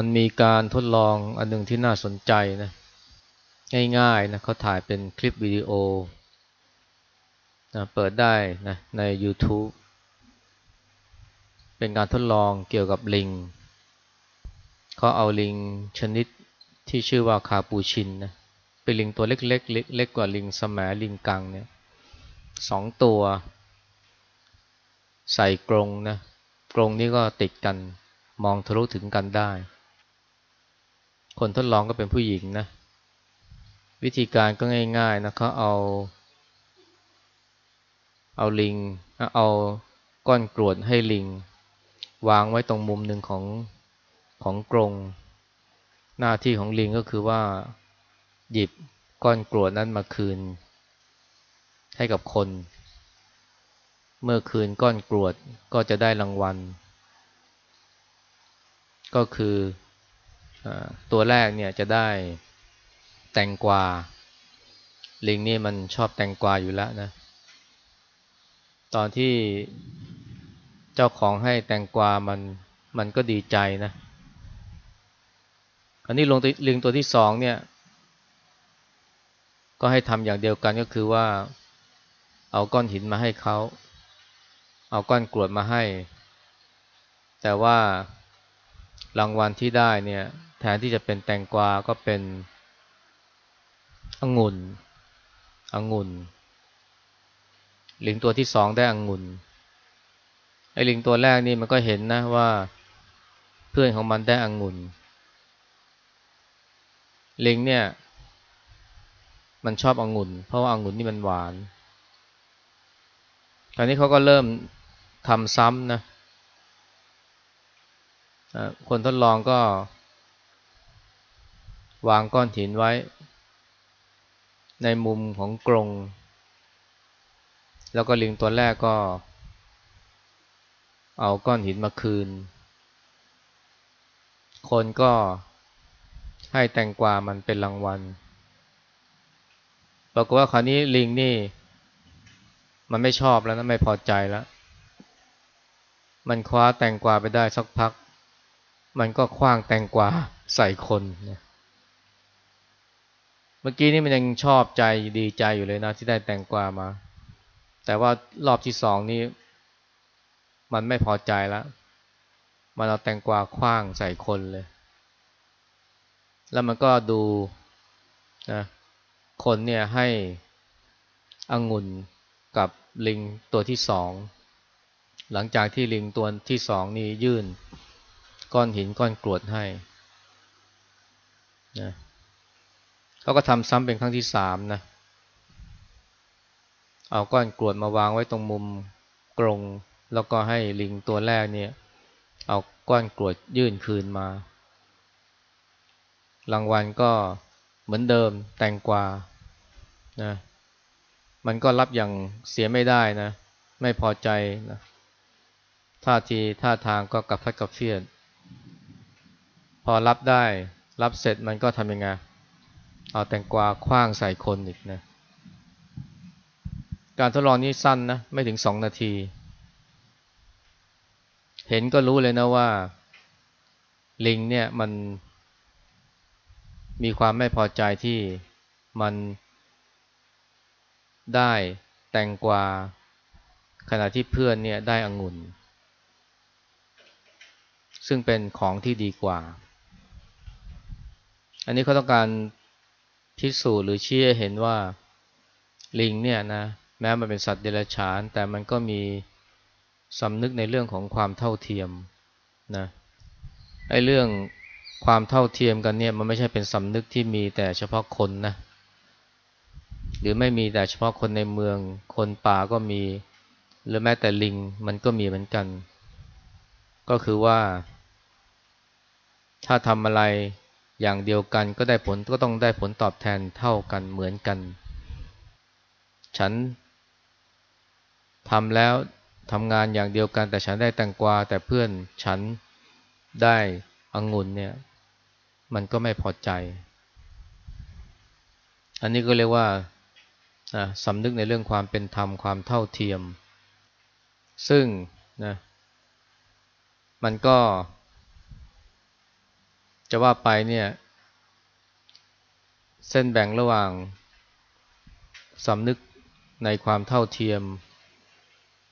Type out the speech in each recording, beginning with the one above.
มันมีการทดลองอันหนึ่งที่น่าสนใจนะง่ายๆนะเขาถ่ายเป็นคลิปวิดีโอนะเปิดได้นะใน YouTube เป็นการทดลองเกี่ยวกับลิงเขาเอาลิงชนิดที่ชื่อว่าคาปูชินนะเป็นลิงตัวเล็กๆเล็กเล็กกว่าลิงสมลิงกังเนี่ยสองตัว ใส่กรงนะกรงนี้ก็ติดกันมองทะลุถึงกันได้ คนทดลองก็เป็นผู้หญิงนะ วิธีการก็ง่าย ๆนะเขาเอา เอาลิง เอาก้อนกรวดให้ลิง วางไว้ตรงมุมหนึ่งของของกรง หน้าที่ของลิงก็คือว่า หยิบก้อนกรวดนั้นมาคืน ให้กับคน เมื่อคืนก้อนกรวดก็จะได้รางวัล ก็คือ ตัวแรกเนี่ยจะได้แตงกวา ลิงนี่มันชอบแตงกวาอยู่แล้วนะ ตอนที่เจ้าของให้แตงกวามันมันก็ดีใจนะอันนี้ลงลิงตัวที่สองเนี่ย ก็ให้ทำอย่างเดียวกันก็คือว่า เอาก้อนหินมาให้เขาเอาก้อนกรวดมาให้ แต่ว่ารางวัลที่ได้เนี่ย แทนที่จะเป็นแตงกวาก็เป็นองุ่นองุ่น ลิงตัวที่สองได้องุ่นไอ้ลิงตัวแรกนี่มันก็เห็นนะว่า เพื่อนของมันได้องุ่น ลิงเนี่ย มันชอบองุ่น เพราะว่าองุ่นนี่มันหวานคราวนี้เขาก็เริ่มทำซ้ำนะคนทดลองก็ วางก้อนหินไว้ ในมุมของกรง แล้วก็ลิงตัวแรกก็ เอาก้อนหินมาคืน คนก็ให้แตงกวามันเป็นรางวัลปรากฏว่าคราวนี้ลิงนี่ มันไม่ชอบแล้วนะไม่พอใจแล้ว มันคว้าแตงกวาไปได้สักพัก มันก็คว้างแตงกวาใส่คนนะ มื่อกี้นี่มันยังชอบใจดีใจอยู่เลยนะที่ได้แตงกวามา แต่ว่ารอบที่สองนี้มันไม่พอใจแล้วมันเอาแตงกวาคว้างใส่คนเลย แล้วมันก็ดูนะคนเนี่ยให้องุ่นกับลิงตัวที่สอง หลังจากที่ลิงตัวที่สองนี่ยื่น ก้อนหินก้อนกรวดให้นะ เขาก็ทำซ้ำเป็นครั้งที่สามนะเอาก้อนกรวดมาวางไว้ตรงมุมกรงแล้วก็ให้ลิงตัวแรกเนี่ย เอาก้อนกรวดยื่นคืนมา รางวัลก็เหมือนเดิมแตงกวานะมันก็รับอย่างเสียไม่ได้นะ ไม่พอใจนะท่าทีท่าทางก็กับพัดกับเฟียนพอรับได้รับเสร็จมันก็ทำยังไง เอาแตงกวาคว้างใส่คนอีกนะ การทดลองนี้สั้นนะ ไม่ถึงสองนาที เห็นก็รู้เลยนะว่า ลิงเนี่ยมัน มีความไม่พอใจที่มันได้แตงกวา ขณะที่เพื่อนเนี่ยได้องุ่น ซึ่งเป็นของที่ดีกว่า อันนี้เขาต้องการ พิสูจน์หรือเชี้ให้เห็นว่าลิงเนี่ยนะแม้มันเป็นสัตว์เดรัจฉาน แต่มันก็มีสำนึกในเรื่องของความเท่าเทียมนะไอ้เรื่องความเท่าเทียมกันเนี่ยมันไม่ใช่เป็นสำนึกที่มีแต่เฉพาะคนนะหรือไม่มีแต่เฉพาะคนในเมือง คนป่าก็มี หรือแม้แต่ลิงมันก็มีเหมือนกัน ก็คือว่า ถ้าทำอะไร อย่างเดียวกันก็ได้ผลก็ต้องได้ผลตอบแทนเท่ากันเหมือนกัน ฉันทำแล้วทำงานอย่างเดียวกัน แต่ฉันได้แตงกวาแต่เพื่อนฉันได้องุ่นเนี่ยมันก็ไม่พอใจ อันนี้ก็เรียกว่าสำนึกในเรื่องความเป็นธรรมความเท่าเทียม ซึ่งนะมันก็ จะว่าไปเนี่ย เส้นแบ่งระหว่างสำนึกในความเท่าเทียม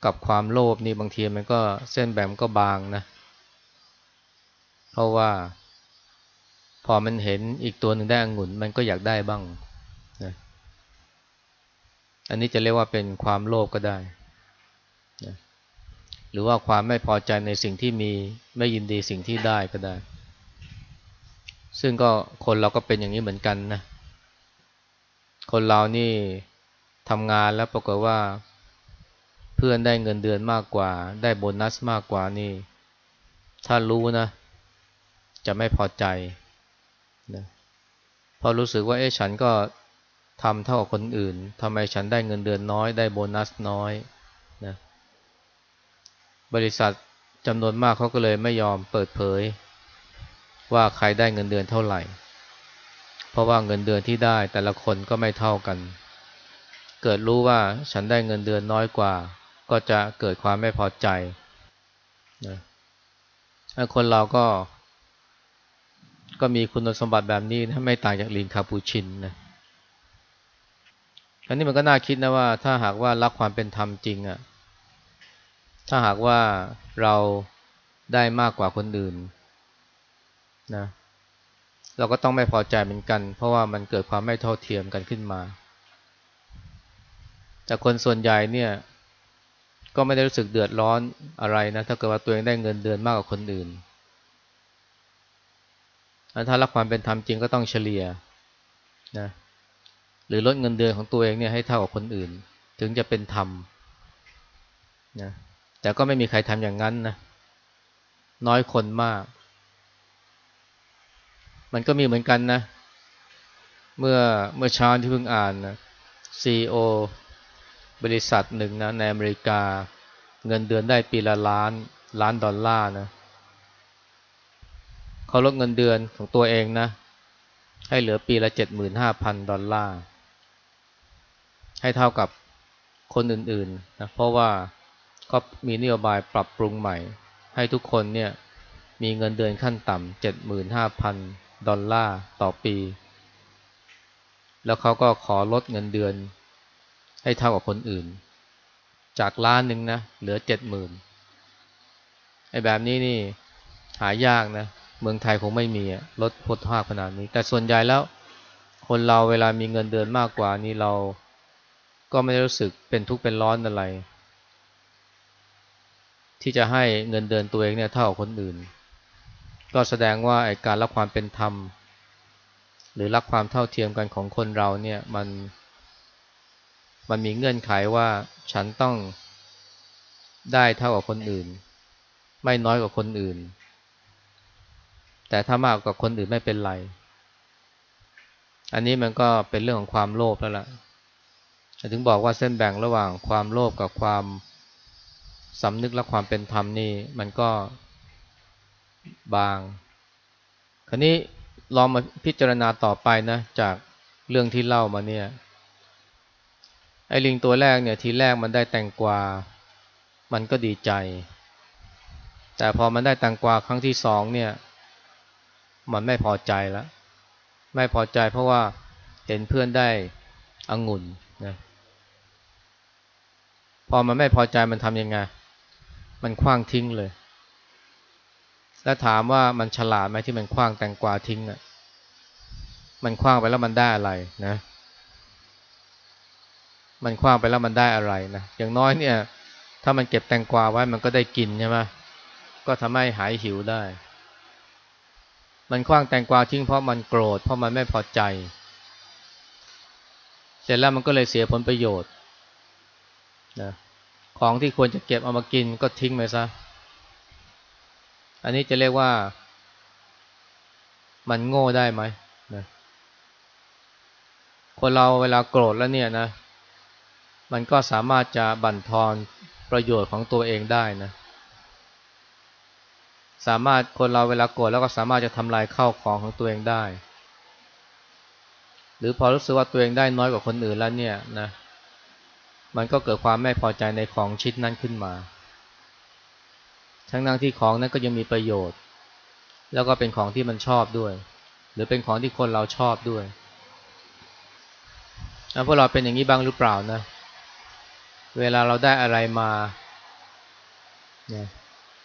กับความโลภนี่บางทีมันก็เส้นแบ่งก็บางนะ เพราะว่า พอมันเห็นอีกตัวหนึ่งได้องุ่นมันก็อยากได้บ้างนะอันนี้จะเรียกว่าเป็นความโลภก็ได้นะหรือว่าความไม่พอใจในสิ่งที่มีไม่ยินดีสิ่งที่ได้ก็ได้ ซึ่งก็คนเราก็เป็นอย่างนี้เหมือนกันนะ คนเรานี่ทำงานแล้วปรากฏว่า เพื่อนได้เงินเดือนมากกว่า ได้โบนัสมากกว่านี่ ถ้ารู้นะ จะไม่พอใจนะพอรู้สึกว่าเอ๊ะฉันก็ทำเท่ากับคนอื่นทำไมฉันได้เงินเดือนน้อย ได้โบนัสน้อยนะบริษัทจำนวนมากเขาก็เลยไม่ยอมเปิดเผย ว่าใครได้เงินเดือนเท่าไหร่ เพราะว่าเงินเดือนที่ได้แต่ละคนก็ไม่เท่ากัน เกิดรู้ว่าฉันได้เงินเดือนน้อยกว่า ก็จะเกิดความไม่พอใจนะคนเราก็ ก็มีคุณสมบัติแบบนี้นะไม่ต่างจากลิงคาปูชินนะอันนี้มันก็น่าคิดนะว่า ถ้าหากว่ารักความเป็นธรรมจริงอะ่ะถ้าหากว่าเราได้มากกว่าคนอื่น นะเราก็ต้องไม่พอใจเหมือนกัน เพราะว่ามันเกิดความไม่เท่าเทียมกันขึ้นมา แต่คนส่วนใหญ่เนี่ย ก็ไม่ได้รู้สึกเดือดร้อนอะไรนะถ้าเกิดว่าตัวเองได้เงินเดือนมากกว่าคนอื่นถ้ารักความเป็นธรรมจริงก็ต้องเฉลี่ยนะหรือลดเงินเดือนของตัวเองเนี่ยให้เท่ากับคนอื่น ถึงจะเป็นธรรมนะแต่ก็ไม่มีใครทำอย่างนั้นนะน้อยคนมาก มันก็มีเหมือนกันนะ เมื่อเมื่อเช้าที่เพิ่งอ่านนะ CEO บริษัทหนึ่งนะในอเมริกา เงินเดือนได้ปีละล้านล้านดอลลาร์นะเขาลดเงินเดือนของตัวเองนะ ให้เหลือปีละเจ็ดหมื่นห้าพันดอลลาร์ ให้เท่ากับคนอื่นๆนะเพราะว่าก็มีนโยบายปรับปรุงใหม่ ให้ทุกคนเนี่ยมีเงินเดือนขั้นต่ำเจ็ดหมื่นห้าพัน ดอลลาร์ต่อปี แล้วเขาก็ขอลดเงินเดือน ให้เท่ากับคนอื่น จากล้านหนึ่งนะเหลือเจ็ดหมื่นไอ้แบบนี้นี่หายากนะ เมืองไทยคงไม่มีลดพดภาขนาดนี้ แต่ส่วนใหญ่แล้ว คนเราเวลามีเงินเดือนมากกว่านี่เราก็ไม่ได้รู้สึกเป็นทุกข์เป็นร้อนอะไร ที่จะให้เงินเดือนตัวเองเนี่ยเท่ากับคนอื่น ก็แสดงว่าไอการรักความเป็นธรรม หรือรักความเท่าเทียมกันของคนเราเนี่ยมันมันมีเงื่อนไขว่าฉันต้องได้เท่ากับคนอื่น ไม่น้อยกว่าคนอื่น แต่ถ้ามากกว่าคนอื่นไม่เป็นไร อันนี้มันก็เป็นเรื่องของความโลภแล้วล่ะถึงบอกว่าเส้นแบ่งระหว่างความโลภกับความสำนึกและความเป็นธรรมนี่มันก็ บาง คราวนี้ลองมาพิจารณาต่อไปนะจากเรื่องที่เล่ามาเนี่ย ไอ้ลิงตัวแรกเนี่ยทีแรกมันได้แตงกวา มันก็ดีใจ แต่พอมันได้แตงกวาครั้งที่สองเนี่ย มันไม่พอใจแล้ว ไม่พอใจเพราะว่าเห็นเพื่อนได้องุ่นนะ พอมันไม่พอใจมันทำยังไง มันคว้างทิ้งเลย แล้วถามว่ามันฉลาดไหมที่มันคว้างแตงกวาทิ้งอะ มันคว้างไปแล้วมันได้อะไรนะ มันคว้างไปแล้วมันได้อะไรนะ อย่างน้อยเนี่ย ถ้ามันเก็บแตงกวาไว้มันก็ได้กินใช่ไหมก็ทำให้หายหิวได้ มันคว้างแตงกวาทิ้งเพราะมันโกรธ เพราะมันไม่พอใจ เสร็จแล้วมันก็เลยเสียผลประโยชน์นะของที่ควรจะเก็บเอามากินก็ทิ้งไปซะ อันนี้จะเรียกว่ามันโง่ได้ไหมนะคนเราเวลาโกรธแล้วเนี่ยนะ มันก็สามารถจะบั่นทอนประโยชน์ของตัวเองได้นะ สามารถคนเราเวลาโกรธแล้วก็สามารถจะทำลายข้าวของของตัวเองได้ หรือพอรู้สึกว่าตัวเองได้น้อยกว่าคนอื่นแล้วเนี่ยนะ มันก็เกิดความไม่พอใจในของชิ้นนั้นขึ้นมา ทั้งนั้นที่ของนั้นก็ยังมีประโยชน์ แล้วก็เป็นของที่มันชอบด้วย หรือเป็นของที่คนเราชอบด้วยแล้วพวกเราเป็นอย่างนี้บ้างหรือเปล่านะ เวลาเราได้อะไรมาเนี่ย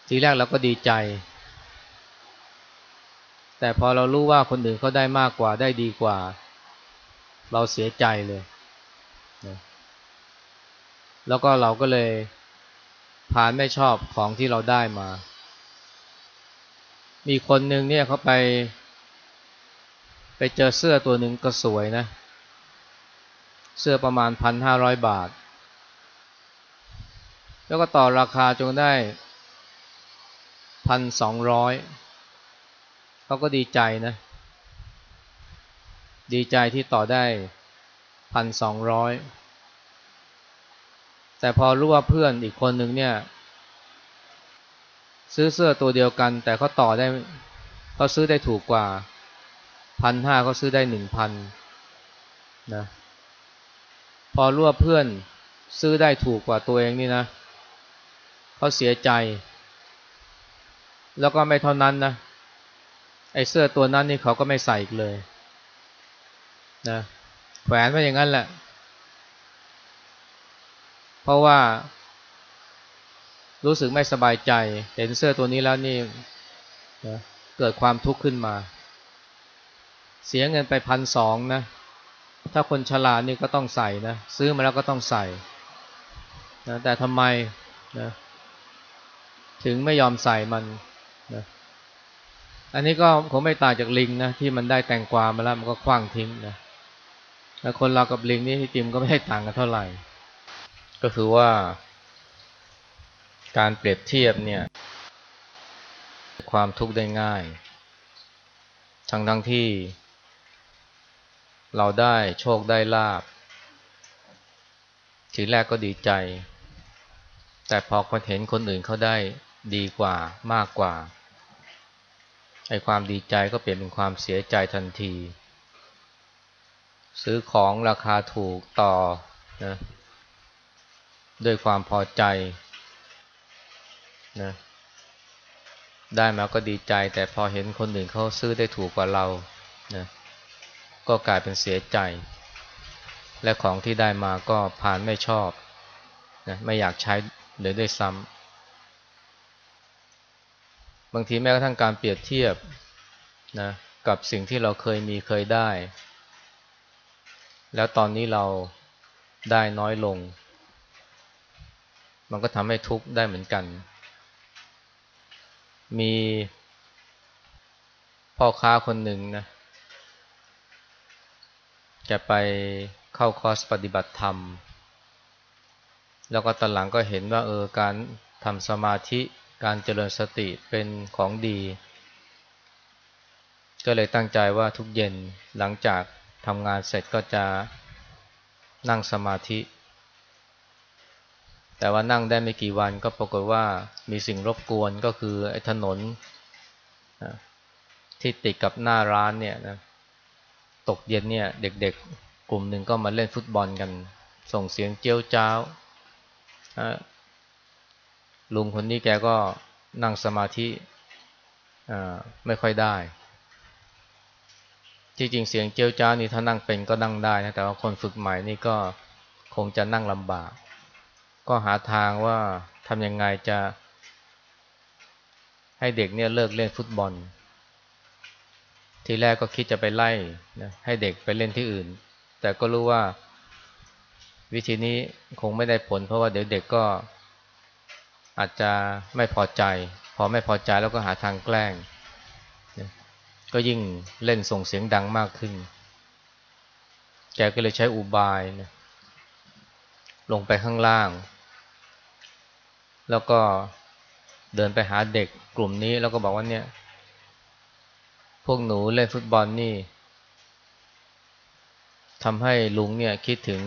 ทีแรกเราก็ดีใจ แต่พอเรารู้ว่าคนอื่นเขาได้มากกว่าได้ดีกว่า เราเสียใจเลย แล้วก็เราก็เลย ผ่านไม่ชอบของที่เราได้มา มีคนหนึ่งเนี่ยเขาไป ไปเจอเสื้อตัวหนึ่งก็สวยนะ เสื้อประมาณพันห้าร้อยบาท แล้วก็ต่อราคาจนได้พันสองร้อยเขาก็ดีใจนะ ดีใจที่ต่อได้พันสองร้อย แต่พอรู้ว่าเพื่อนอีกคนหนึ่งเนี่ย ซื้อเสื้อตัวเดียวกัน แต่เขาต่อได้เขาซื้อได้ถูกกว่าพันห้าเขาซื้อได้หนึ่งพันนะพอรู้ว่าเพื่อนซื้อได้ถูกกว่าตัวเองนี่นะเขาเสียใจ แล้วก็ไม่เท่านั้นนะไอ้เสื้อตัวนั้นนี่เขาก็ไม่ใส่อีกเลยนะแขวนไว้อย่างนั้นแหละ เพราะว่า รู้สึกไม่สบายใจ เห็นเสื้อตัวนี้แล้วนี่เกิดความทุกข์ขึ้นมา เสียเงินไปพันสองนะ ถ้าคนฉลาดนี่ก็ต้องใส่นะ ซื้อมาแล้วก็ต้องใส่นะแต่ทำไมนะถึงไม่ยอมใส่มันนะอันนี้ก็คงไม่ต่างจากลิงนะที่มันได้แตงกวามาแล้วมันก็คว้างทิ้งนะแล้วคนเรากับลิงนี่ที่จริงก็ไม่ได้ต่างกันเท่าไหร่ ก็คือว่า การเปรียบเทียบเนี่ย ความทุกข์ได้ง่าย ทั้งทั้งที่ เราได้โชคได้ลาบ ทีแรกก็ดีใจ แต่พอคนเห็นคนอื่นเขาได้ดีกว่ามากกว่าไอความดีใจก็เปลี่ยนเป็นความเสียใจทันที ซื้อของราคาถูกต่อนะ ด้วยความพอใจนะได้มาก็ดีใจแต่พอเห็นคนอื่นเขาซื้อได้ถูกกว่าเรานะก็กลายเป็นเสียใจ และของที่ได้มาก็ผ่านไม่ชอบนะไม่อยากใช้เลยด้วยซ้ำบางทีแม้กระทั่งการเปรียบเทียบนะกับสิ่งที่เราเคยมีเคยได้ แล้วตอนนี้เราได้น้อยลง มันก็ทำให้ทุกข์ได้เหมือนกัน มีพ่อค้าคนหนึ่งนะจะไปเข้าคอร์สปฏิบัติธรรม แล้วก็ตอนหลังก็เห็นว่าเออการทำสมาธิการเจริญสติเป็นของดี ก็เลยตั้งใจว่าทุกเย็นหลังจากทำงานเสร็จก็จะนั่งสมาธิ แต่ว่านั่งได้ไม่กี่วันก็ปรากฏว่ามีสิ่งรบกวนก็คือไอ้ถนนที่ติดกับหน้าร้านเนี่ยนะตกเย็นเนี่ยเด็กๆ กลุ่มหนึ่งก็มาเล่นฟุตบอลกัน ส่งเสียงเจียวจ้าวลุงคนนี้แกก็นั่งสมาธิไม่ค่อยได้ ที่จริงเสียงเจียวจ้าวนี่ถ้านั่งเป็นก็นั่งได้นะแต่ว่าคนฝึกใหม่นี่ก็คงจะนั่งลำบาก ก็หาทางว่าทำยังไงจะให้เด็กเนี่ยเลิกเล่นฟุตบอล ทีแรกก็คิดจะไปไล่นะให้เด็กไปเล่นที่อื่น แต่ก็รู้ว่าวิธีนี้คงไม่ได้ผล เพราะว่าเดี๋ยวเด็กก็อาจจะไม่พอใจ พอไม่พอใจแล้วก็หาทางแกล้งนะก็ยิ่งเล่นส่งเสียงดังมากขึ้น แกก็เลยใช้อุบายนะ ลงไปข้างล่าง แล้วก็เดินไปหาเด็กกลุ่มนี้แล้วก็บอกว่าเนี่ย พวกหนูเล่นฟุตบอลนี่ทำให้ลุงเนี่ยคิดถึง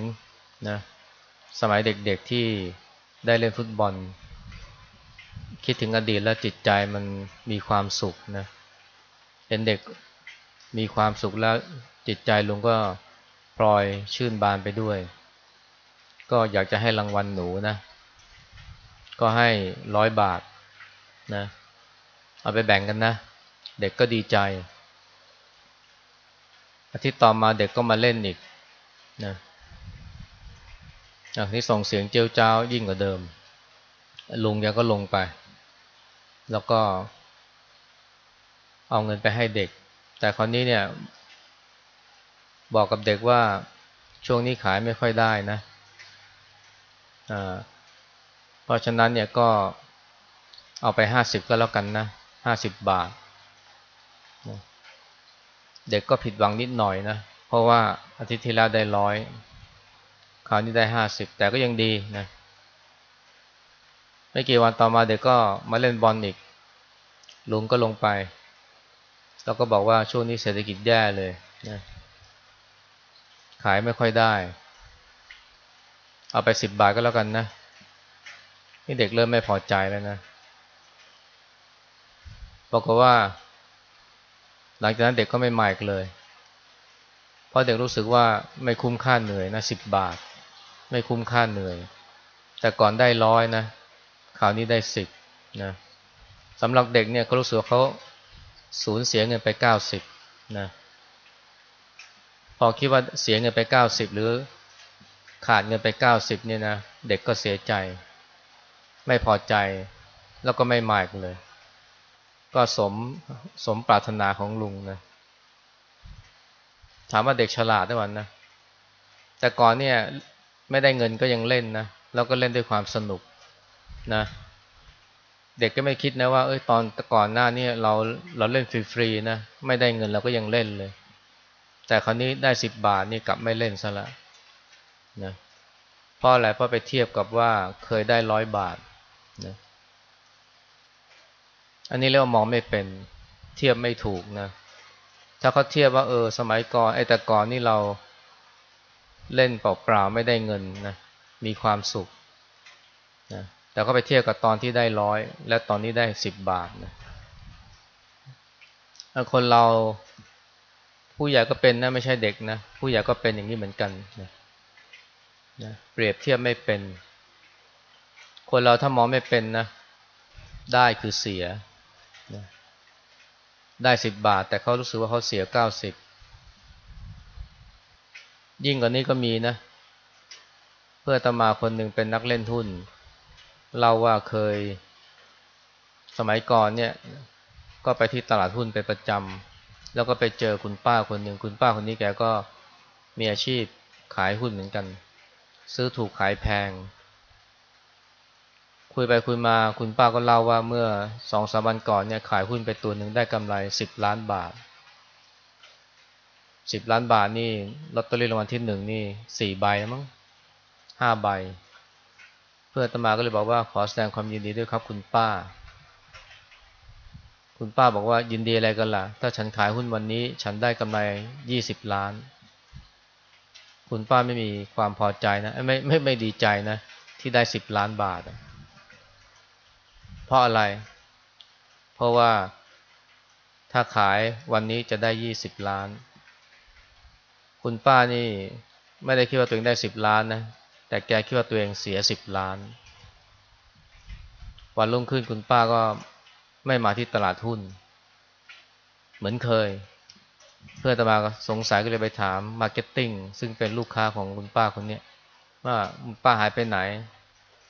นะสมัยเด็กๆที่ได้เล่นฟุตบอล คิดถึงอดีตแล้วจิตใจมันมีความสุขนะเห็นเด็กมีความสุขแล้วจิตใจลุงก็ปล่อยชื่นบานไปด้วย ก็อยากจะให้รางวัลหนูนะ ก็ให้ร้อยบาทนะ เอาไปแบ่งกันนะ เด็กก็ดีใจ อาทิตย์ต่อมาเด็กก็มาเล่นอีกนะอันนี้ส่งเสียงเจียวจ้าวยิ่งกว่าเดิม ลุงแกก็ลงไป แล้วก็ เอาเงินไปให้เด็ก แต่คราวนี้เนี่ย บอกกับเด็กว่าช่วงนี้ขายไม่ค่อยได้นะ เพราะฉะนั้นเนี่ยก็เอาไปห้าสิบก็แล้วกันนะห้าสิบบาท เด็กก็ผิดหวังนิดหน่อยนะ เพราะว่าอาทิตย์ที่แล้วได้ร้อยคราวนี้ได้ห้าสิบแต่ก็ยังดีนะไม่กี่วันต่อมาเด็กก็มาเล่นบอลอีก ลุงก็ลงไป แล้วก็บอกว่าช่วงนี้เศรษฐกิจแย่เลยนะขายไม่ค่อยได้ เอาไปสิบบาทก็แล้วกันนะนี่เด็กเริ่มไม่พอใจแล้วนะบอกว่า หลังจากนั้นเด็กก็ไม่มาอีกเลย เพราะเด็กรู้สึกว่าไม่คุ้มค่าเหนื่อยนะสิบบาท ไม่คุ้มค่าเหนื่อย แต่ก่อนได้ร้อยนะคราวนี้ได้สิบนะสำหรับเด็กเนี่ยเขารู้สึกเขาสูญเสียเงินไปเก้าสิบนะพอคิดว่าเสียเงินไปเก้าสิบหรือ ขาดเงินไปเก้าสิบเนี่ยนะเด็กก็เสียใจ ไม่พอใจแล้วก็ไม่มาอีกเลย ก็สมสมปรารถนาของลุงนะถามว่าเด็กฉลาดได้วันนะแต่ก่อนเนี่ยไม่ได้เงินก็ยังเล่นนะแล้วก็เล่นด้วยความสนุกนะ เด็กก็ไม่คิดนะว่าเอ้ยตอนก่อนหน้านี่เราเราเล่นฟรีๆนะไม่ได้เงินเราก็ยังเล่นเลย แต่คราวนี้ได้สิบบาทนี่กลับไม่เล่นซะละ นะเพราะอะไรเพราะไปเทียบกับว่าเคยได้ร้อยบาทนะอันนี้เรียกว่ามองไม่เป็นเทียบไม่ถูกนะถ้าเขาเทียบว่าเออสมัยก่อนไอ้แต่ก่อนนี่เราเล่นเปล่าๆไม่ได้เงินนะมีความสุขนะแต่ก็ไปเทียบกับตอนที่ได้ร้อยและตอนนี้ได้สิบบาทนะคนเราผู้ใหญ่ก็เป็นนะไม่ใช่เด็กนะผู้ใหญ่ก็เป็นอย่างนี้เหมือนกันนะ นะเปรียบเทียบไม่เป็น คนเราถ้ามองไม่เป็นนะ ได้คือเสียได้สิบบาท แต่เขารู้สึกว่าเขาเสียเก้าสิบยิ่งกว่านี้ก็มีนะ เพื่อตมาคนหนึ่งเป็นนักเล่นทุนเราว่าเคยสมัยก่อนเนี่ย ก็ไปที่ตลาดหุ้นเป็นประจำแล้วก็ไปเจอคุณป้าคนหนึ่งคุณป้าคนนี้แกก็มีอาชีพขายหุ้นเหมือนกัน ซื้อถูกขายแพง คุยไปคุยมาคุณป้าก็เล่าว่าเมื่อสองสามวันก่อนเนี่ยขายหุ้นไปตัวหนึ่งได้กำไรสิบล้านบาทสิบล้านบาทนี่ลอตเตอรี่รางวัลที่หนึ่งนี่สี่ใบมั้งห้าใบ เพื่อตมาก็เลยบอกว่าขอแสดงความยินดีด้วยครับคุณป้า คุณป้าบอกว่ายินดีอะไรกันล่ะ ถ้าฉันขายหุ้นวันนี้ ฉันได้กำไรยี่สิบล้าน คุณป้าไม่มีความพอใจนะไม่ไม่ไม่ดีใจนะ ที่ได้สิบล้านบาท เพราะอะไร เพราะว่าถ้าขายวันนี้จะได้ยี่สิบล้าน คุณป้านี่ไม่ได้คิดว่าตัวเองได้สิบล้านนะ แต่แกคิดว่าตัวเองเสียสิบล้าน วันรุ่งขึ้นคุณป้าก็ไม่มาที่ตลาดหุ้น เหมือนเคย เพื่อนๆมาสงสัยก็เลยไปถาม marketing ซึ่งเป็นลูกค้าของคุณป้าคนนี้ว่าป้าหายไปไหน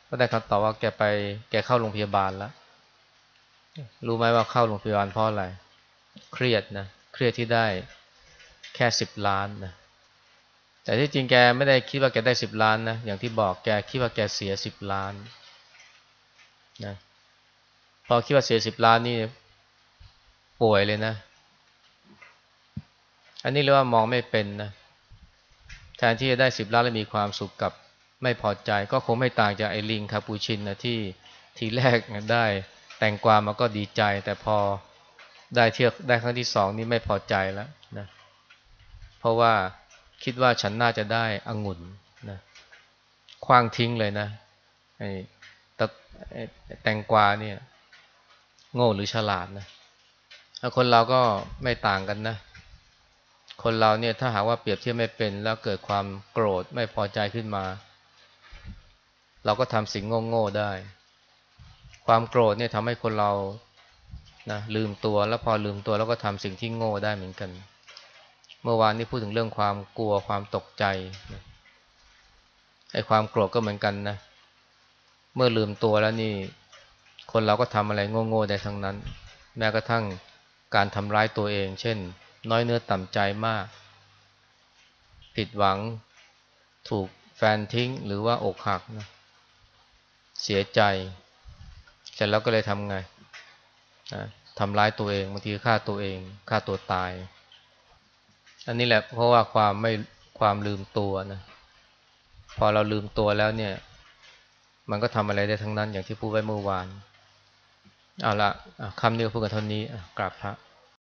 ก็ได้คำตอบว่าแกไปแกเข้าโรงพยาบาลแล้ว รู้ไหมว่าเข้าโรงพยาบาลเพราะอะไร เครียดนะเครียดที่ได้แค่สิบล้านนะแต่ที่จริงแกไม่ได้คิดว่าแกได้สิบล้านนะอย่างที่บอกแกคิดว่าแกเสียสิบล้านนะพอคิดว่าเสียสิบล้านนี่ป่วยเลยนะ อันนี้เรียกว่ามองไม่เป็นนะแทนที่จะได้สิบล้านแล้วมีความสุขกับไม่พอใจ ก็คงไม่ต่างจากไอ้ลิงคาปูชินนะที่ทีแรกได้แต่งกวามาก็ดีใจ แต่พอได้เที่ยวได้ครั้งที่สองนี่ไม่พอใจแล้วนะเพราะว่าคิดว่าฉันน่าจะได้องุ่นนะคว้างทิ้งเลยนะไอ้ตแตงกวาเนี่ย โง่หรือฉลาดนะคนเราก็ไม่ต่างกันนะ คนเราเนี่ยถ้าหากว่าเปรียบเทียบไม่เป็น แล้วเกิดความโกรธไม่พอใจขึ้นมา เราก็ทำสิ่งโง่ๆได้ ความโกรธเนี่ยทำให้คนเรานะลืมตัวแล้วพอลืมตัวแล้วก็ทำสิ่งที่โง่ได้เหมือนกัน เมื่อวานนี้พูดถึงเรื่องความกลัวความตกใจไอ้ความโกรธก็เหมือนกันนะ เมื่อลืมตัวแล้วนี่ คนเราก็ทำอะไรโง่ๆได้ทั้งนั้น แม้กระทั่งการทำร้ายตัวเอง เช่น น้อยเนื้อต่ำใจมาก ผิดหวังถูกแฟนทิ้งหรือว่าอกหักนะเสียใจ เสร็จแล้วก็เลยทำไงทำร้ายตัวเองบางทีฆ่าตัวเองฆ่าตัวตาย อันนี้แหละเพราะว่าความไม่ความลืมตัวนะพอเราลืมตัวแล้วเนี่ย มันก็ทำอะไรได้ทั้งนั้นอย่างที่พูดไว้เมื่อวาน เอาละคำนี้พูดกันเท่านี้กราบพระ